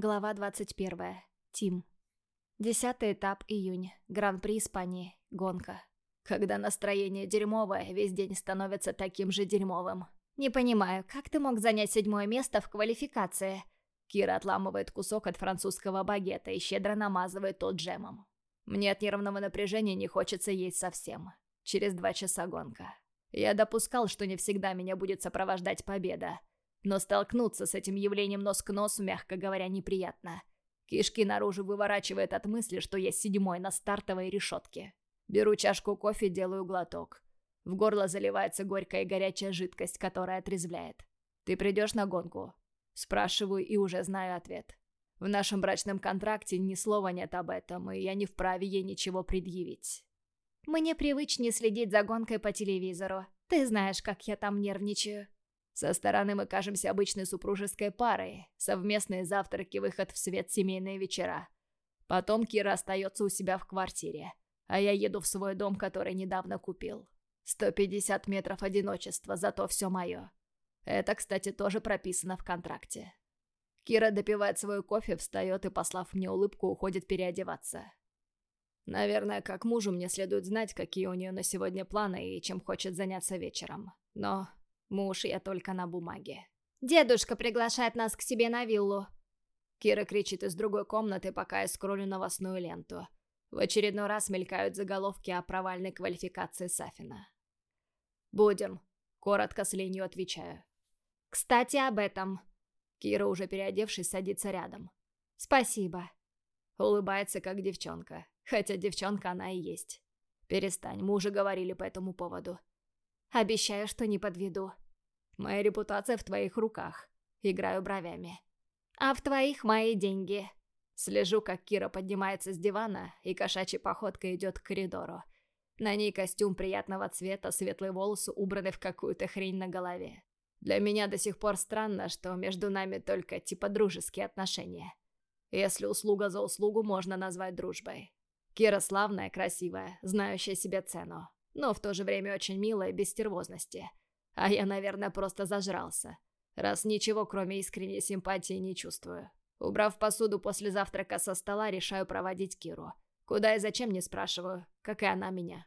Глава 21. Тим. Десятый этап, июнь. Гран-при Испании. Гонка. Когда настроение дерьмовое, весь день становится таким же дерьмовым. Не понимаю, как ты мог занять седьмое место в квалификации? Кира отламывает кусок от французского багета и щедро намазывает тот джемом. Мне от нервного напряжения не хочется есть совсем. Через два часа гонка. Я допускал, что не всегда меня будет сопровождать победа. Но столкнуться с этим явлением нос к носу, мягко говоря, неприятно. Кишки наружу выворачивает от мысли, что я седьмой на стартовой решетке. Беру чашку кофе, делаю глоток. В горло заливается горькая и горячая жидкость, которая отрезвляет. «Ты придешь на гонку?» Спрашиваю и уже знаю ответ. В нашем брачном контракте ни слова нет об этом, и я не вправе ей ничего предъявить. Мне привычнее следить за гонкой по телевизору. Ты знаешь, как я там нервничаю. Со стороны мы кажемся обычной супружеской парой. Совместные завтраки, выход в свет, семейные вечера. Потом Кира остается у себя в квартире, а я еду в свой дом, который недавно купил. 150 метров одиночества, зато все мое. Это, кстати, тоже прописано в контракте. Кира допивает свой кофе, встает и, послав мне улыбку, уходит переодеваться. Наверное, как мужу мне следует знать, какие у нее на сегодня планы и чем хочет заняться вечером. Но Муж я только на бумаге. «Дедушка приглашает нас к себе на виллу». Кира кричит из другой комнаты, пока я скроллю новостную ленту. В очередной раз мелькают заголовки о провальной квалификации Сафина. «Будем», — коротко с ленью отвечаю. «Кстати, об этом». Кира, уже переодевшись, садится рядом. «Спасибо». Улыбается, как девчонка. Хотя девчонка она и есть. «Перестань, мы уже говорили по этому поводу. Обещаю, что не подведу. Моя репутация в твоих руках. Играю бровями. А в твоих мои деньги. Слежу, как Кира поднимается с дивана и кошачьей походкой идет к коридору. На ней костюм приятного цвета, светлые волосы убраны в какую-то хрень на голове. Для меня до сих пор странно, что между нами только типа дружеские отношения. Если услуга за услугу можно назвать дружбой. Кира славная, красивая, знающая себе цену но в то же время очень милая, без стервозности. А я, наверное, просто зажрался, раз ничего, кроме искренней симпатии, не чувствую. Убрав посуду после завтрака со стола, решаю проводить Киру. Куда и зачем не спрашиваю, как и она меня.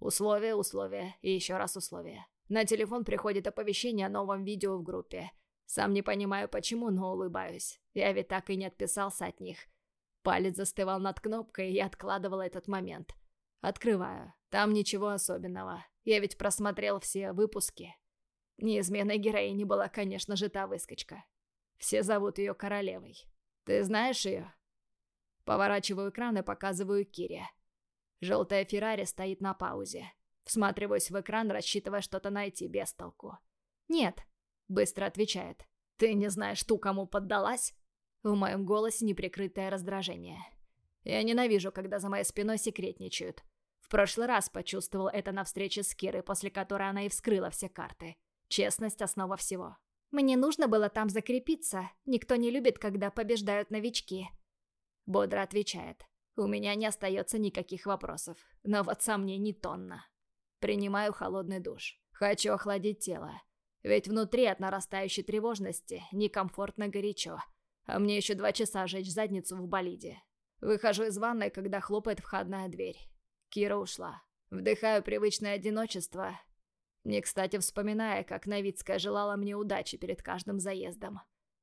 Условия, условия и еще раз условия. На телефон приходит оповещение о новом видео в группе. Сам не понимаю почему, но улыбаюсь. Я ведь так и не отписался от них. Палец застывал над кнопкой, и откладывал этот момент. Открываю. Там ничего особенного. Я ведь просмотрел все выпуски. Неизменной героиней была, конечно же, та выскочка. Все зовут ее королевой. Ты знаешь ее? Поворачиваю экран и показываю Кире. Желтая Феррари стоит на паузе. Всматриваюсь в экран, рассчитывая что-то найти без толку. «Нет», — быстро отвечает. «Ты не знаешь ту, кому поддалась?» В моем голосе неприкрытое раздражение. Я ненавижу, когда за моей спиной секретничают. В прошлый раз почувствовал это на встрече с Кирой, после которой она и вскрыла все карты. Честность – основа всего. Мне нужно было там закрепиться. Никто не любит, когда побеждают новички. Бодро отвечает. У меня не остается никаких вопросов. Но вот сомнений тонна. Принимаю холодный душ. Хочу охладить тело. Ведь внутри от нарастающей тревожности некомфортно горячо. А мне еще два часа жечь задницу в болиде. Выхожу из ванной, когда хлопает входная дверь. Кира ушла. Вдыхаю привычное одиночество, не кстати вспоминая, как Новицкая желала мне удачи перед каждым заездом.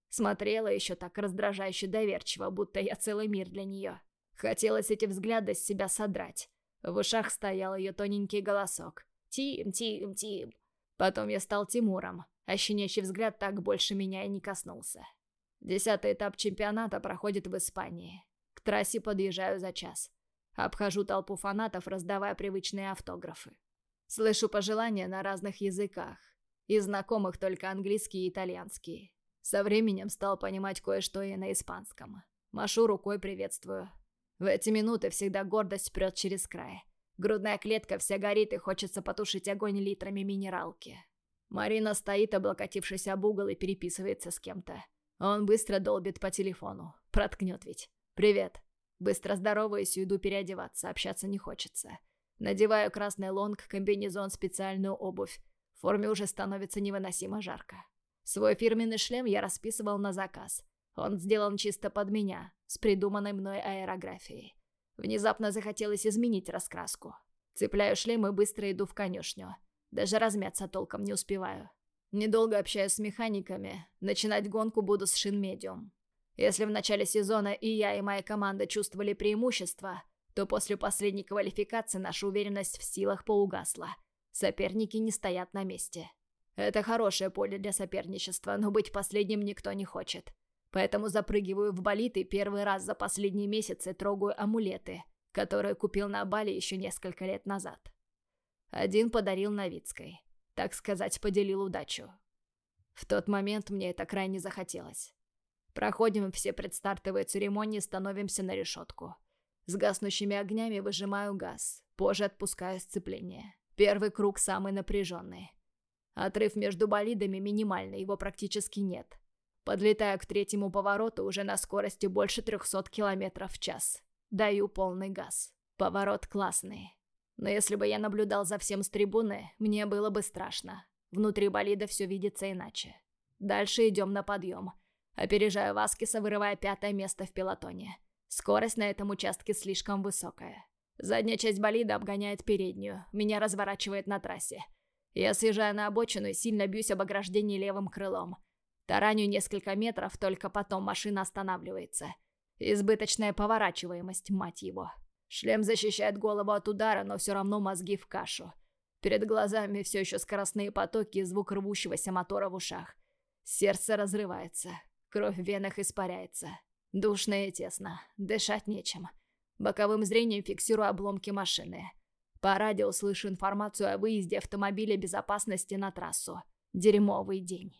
Смотрела еще так раздражающе доверчиво, будто я целый мир для нее. Хотелось эти взгляды с себя содрать. В ушах стоял ее тоненький голосок. «Тим, Тим, Тим». Потом я стал Тимуром, а щенячий взгляд так больше меня и не коснулся. Десятый этап чемпионата проходит в Испании. Трассе подъезжаю за час. Обхожу толпу фанатов, раздавая привычные автографы. Слышу пожелания на разных языках. Из знакомых только английский и итальянский. Со временем стал понимать кое-что и на испанском. Машу рукой, приветствую. В эти минуты всегда гордость прет через край. Грудная клетка вся горит и хочется потушить огонь литрами минералки. Марина стоит, облокотившись об угол и переписывается с кем-то. Он быстро долбит по телефону. Проткнет ведь. «Привет. Быстро здороваюсь и иду переодеваться, общаться не хочется. Надеваю красный лонг, комбинезон, специальную обувь. В форме уже становится невыносимо жарко. Свой фирменный шлем я расписывал на заказ. Он сделан чисто под меня, с придуманной мной аэрографией. Внезапно захотелось изменить раскраску. Цепляю шлем и быстро иду в конюшню. Даже размяться толком не успеваю. Недолго общаюсь с механиками. Начинать гонку буду с шин медиум. Если в начале сезона и я, и моя команда чувствовали преимущество, то после последней квалификации наша уверенность в силах поугасла. Соперники не стоят на месте. Это хорошее поле для соперничества, но быть последним никто не хочет. Поэтому запрыгиваю в болид и первый раз за последние месяцы трогаю амулеты, которые купил на Бали еще несколько лет назад. Один подарил Новицкой. Так сказать, поделил удачу. В тот момент мне это крайне захотелось. Проходим все предстартовые церемонии, становимся на решетку. С гаснущими огнями выжимаю газ, позже отпускаю сцепление. Первый круг самый напряженный. Отрыв между болидами минимальный, его практически нет. Подлетаю к третьему повороту уже на скорости больше 300 км в час. Даю полный газ. Поворот классный. Но если бы я наблюдал за всем с трибуны, мне было бы страшно. Внутри болида все видится иначе. Дальше идем на подъем. Опережаю Васкиса, вырывая пятое место в пилотоне. Скорость на этом участке слишком высокая. Задняя часть болида обгоняет переднюю, меня разворачивает на трассе. Я съезжаю на обочину и сильно бьюсь об ограждение левым крылом. Тараню несколько метров, только потом машина останавливается. Избыточная поворачиваемость, мать его. Шлем защищает голову от удара, но все равно мозги в кашу. Перед глазами все еще скоростные потоки и звук рвущегося мотора в ушах. Сердце разрывается. Кровь в венах испаряется. Душно и тесно. Дышать нечем. Боковым зрением фиксирую обломки машины. По радио слышу информацию о выезде автомобиля безопасности на трассу. Дерьмовый день.